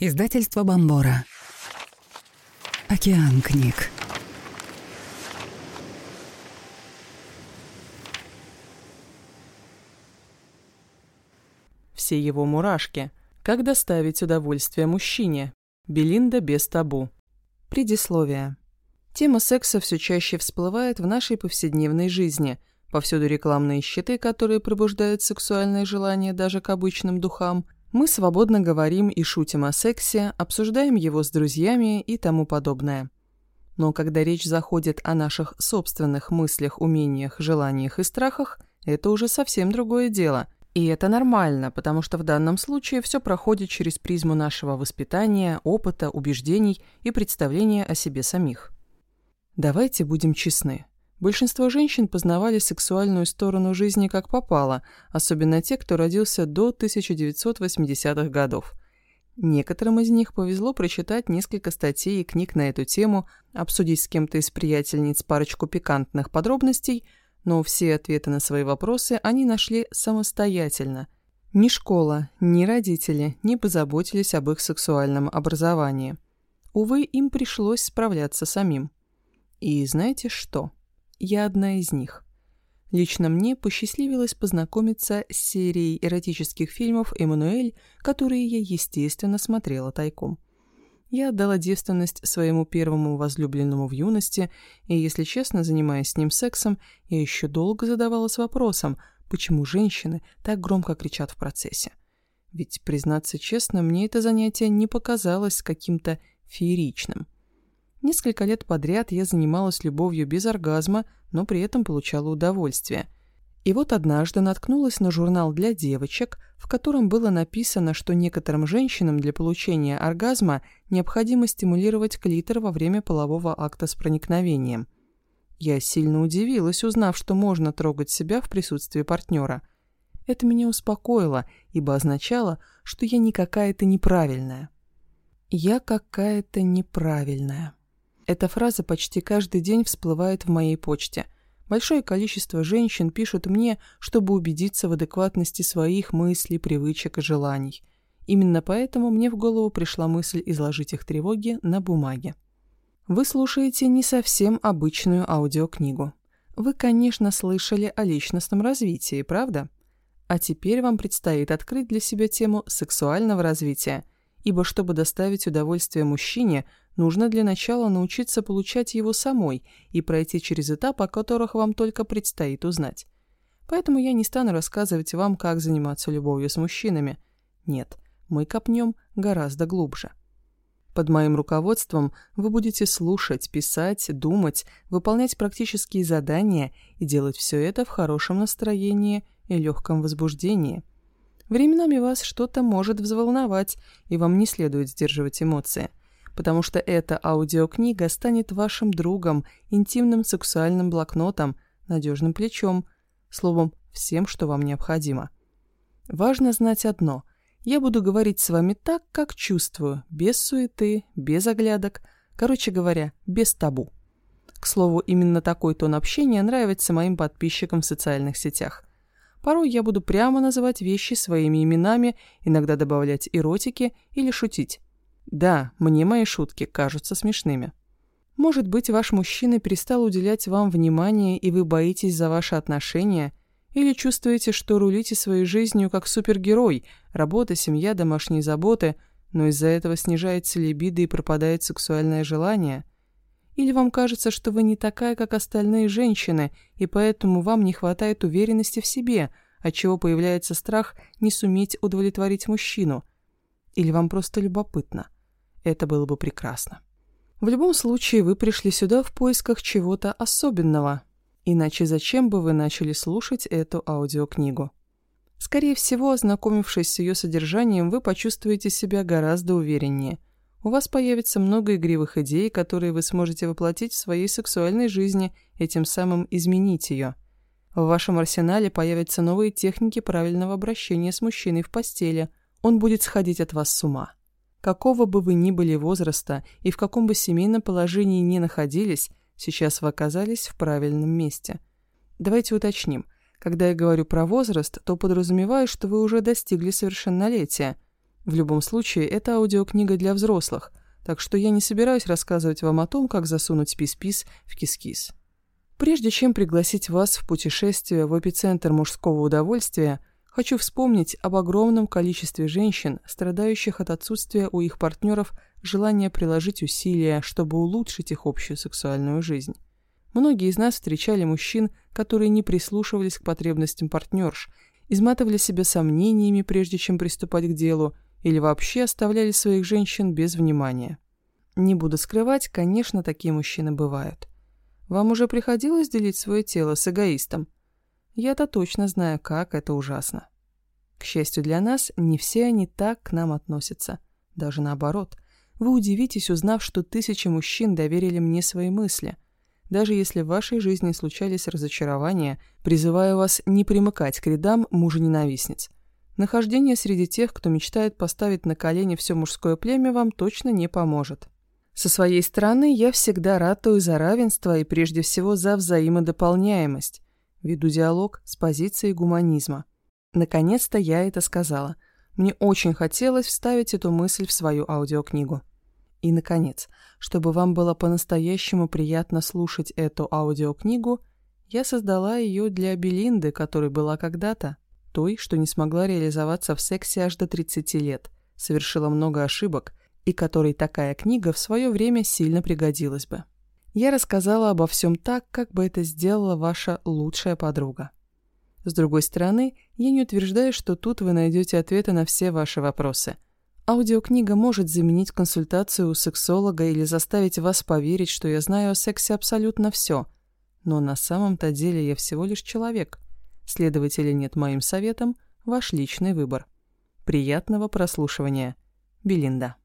Издательство Бомбора. Океан книг. Все его мурашки. Как доставить удовольствие мужчине? Белинда без табу. Предисловие. Тема секса все чаще всплывает в нашей повседневной жизни. Повсюду рекламные щиты, которые пробуждают сексуальное желание даже к обычным духам – мы свободно говорим и шутим о сексе, обсуждаем его с друзьями и тому подобное. Но когда речь заходит о наших собственных мыслях, умениях, желаниях и страхах, это уже совсем другое дело. И это нормально, потому что в данном случае все проходит через призму нашего воспитания, опыта, убеждений и представления о себе самих. Давайте будем честны. Большинство женщин познавали сексуальную сторону жизни как попало, особенно те, кто родился до 1980-х годов. Некоторым из них повезло прочитать несколько статей и книг на эту тему, обсудить с кем-то из приятельниц парочку пикантных подробностей, но все ответы на свои вопросы они нашли самостоятельно. Ни школа, ни родители не позаботились об их сексуальном образовании. Увы, им пришлось справляться самим. И знаете что? Я одна из них. Лично мне посчастливилось познакомиться с серией эротических фильмов «Эммануэль», которые я, естественно, смотрела тайком. Я отдала девственность своему первому возлюбленному в юности, и, если честно, занимаясь с ним сексом, я еще долго задавалась вопросом, почему женщины так громко кричат в процессе. Ведь, признаться честно, мне это занятие не показалось каким-то фееричным. Несколько лет подряд я занималась любовью без оргазма, но при этом получала удовольствие. И вот однажды наткнулась на журнал для девочек, в котором было написано, что некоторым женщинам для получения оргазма необходимо стимулировать клитор во время полового акта с проникновением. Я сильно удивилась, узнав, что можно трогать себя в присутствии партнера. Это меня успокоило, ибо означало, что я не какая-то неправильная. Я какая-то неправильная. Эта фраза почти каждый день всплывает в моей почте. Большое количество женщин пишут мне, чтобы убедиться в адекватности своих мыслей, привычек и желаний. Именно поэтому мне в голову пришла мысль изложить их тревоги на бумаге. Вы слушаете не совсем обычную аудиокнигу. Вы, конечно, слышали о личностном развитии, правда? А теперь вам предстоит открыть для себя тему сексуального развития, ибо чтобы доставить удовольствие мужчине, Нужно для начала научиться получать его самой и пройти через этапы, о которых вам только предстоит узнать. Поэтому я не стану рассказывать вам, как заниматься любовью с мужчинами. Нет, мы копнем гораздо глубже. Под моим руководством вы будете слушать, писать, думать, выполнять практические задания и делать все это в хорошем настроении и легком возбуждении. Временами вас что-то может взволновать, и вам не следует сдерживать эмоции потому что эта аудиокнига станет вашим другом, интимным сексуальным блокнотом, надежным плечом, словом, всем, что вам необходимо. Важно знать одно. Я буду говорить с вами так, как чувствую, без суеты, без оглядок, короче говоря, без табу. К слову, именно такой тон общения нравится моим подписчикам в социальных сетях. Порой я буду прямо называть вещи своими именами, иногда добавлять эротики или шутить. Да, мне мои шутки кажутся смешными. Может быть, ваш мужчина перестал уделять вам внимание, и вы боитесь за ваши отношения, или чувствуете, что рулите своей жизнью как супергерой, работа, семья, домашние заботы, но из-за этого снижается либидо и пропадает сексуальное желание? Или вам кажется, что вы не такая, как остальные женщины, и поэтому вам не хватает уверенности в себе, отчего появляется страх не суметь удовлетворить мужчину? Или вам просто любопытно? Это было бы прекрасно. В любом случае, вы пришли сюда в поисках чего-то особенного. Иначе зачем бы вы начали слушать эту аудиокнигу? Скорее всего, ознакомившись с ее содержанием, вы почувствуете себя гораздо увереннее. У вас появится много игривых идей, которые вы сможете воплотить в своей сексуальной жизни и тем самым изменить ее. В вашем арсенале появятся новые техники правильного обращения с мужчиной в постели. Он будет сходить от вас с ума. Какого бы вы ни были возраста и в каком бы семейном положении ни находились, сейчас вы оказались в правильном месте. Давайте уточним. Когда я говорю про возраст, то подразумеваю, что вы уже достигли совершеннолетия. В любом случае, это аудиокнига для взрослых, так что я не собираюсь рассказывать вам о том, как засунуть пис-пис в кис-кис. Прежде чем пригласить вас в путешествие в эпицентр мужского удовольствия, хочу вспомнить об огромном количестве женщин, страдающих от отсутствия у их партнеров желания приложить усилия, чтобы улучшить их общую сексуальную жизнь. Многие из нас встречали мужчин, которые не прислушивались к потребностям партнерш, изматывали себя сомнениями, прежде чем приступать к делу, или вообще оставляли своих женщин без внимания. Не буду скрывать, конечно, такие мужчины бывают. Вам уже приходилось делить свое тело с эгоистом? Я-то точно знаю, как это ужасно. К счастью для нас, не все они так к нам относятся. Даже наоборот. Вы удивитесь, узнав, что тысячи мужчин доверили мне свои мысли. Даже если в вашей жизни случались разочарования, призываю вас не примыкать к рядам мужа-ненавистниц. Нахождение среди тех, кто мечтает поставить на колени все мужское племя, вам точно не поможет. Со своей стороны, я всегда ратую за равенство и прежде всего за взаимодополняемость. Веду диалог с позицией гуманизма. Наконец-то я это сказала. Мне очень хотелось вставить эту мысль в свою аудиокнигу. И, наконец, чтобы вам было по-настоящему приятно слушать эту аудиокнигу, я создала ее для Белинды, которой была когда-то той, что не смогла реализоваться в сексе аж до 30 лет, совершила много ошибок, и которой такая книга в свое время сильно пригодилась бы. Я рассказала обо всем так, как бы это сделала ваша лучшая подруга. С другой стороны, я не утверждаю, что тут вы найдете ответы на все ваши вопросы. Аудиокнига может заменить консультацию у сексолога или заставить вас поверить, что я знаю о сексе абсолютно все. Но на самом-то деле я всего лишь человек – Следовать или нет моим советам – ваш личный выбор. Приятного прослушивания. Белинда.